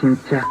진짜.